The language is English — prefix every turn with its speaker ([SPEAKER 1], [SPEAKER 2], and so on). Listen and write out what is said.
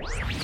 [SPEAKER 1] you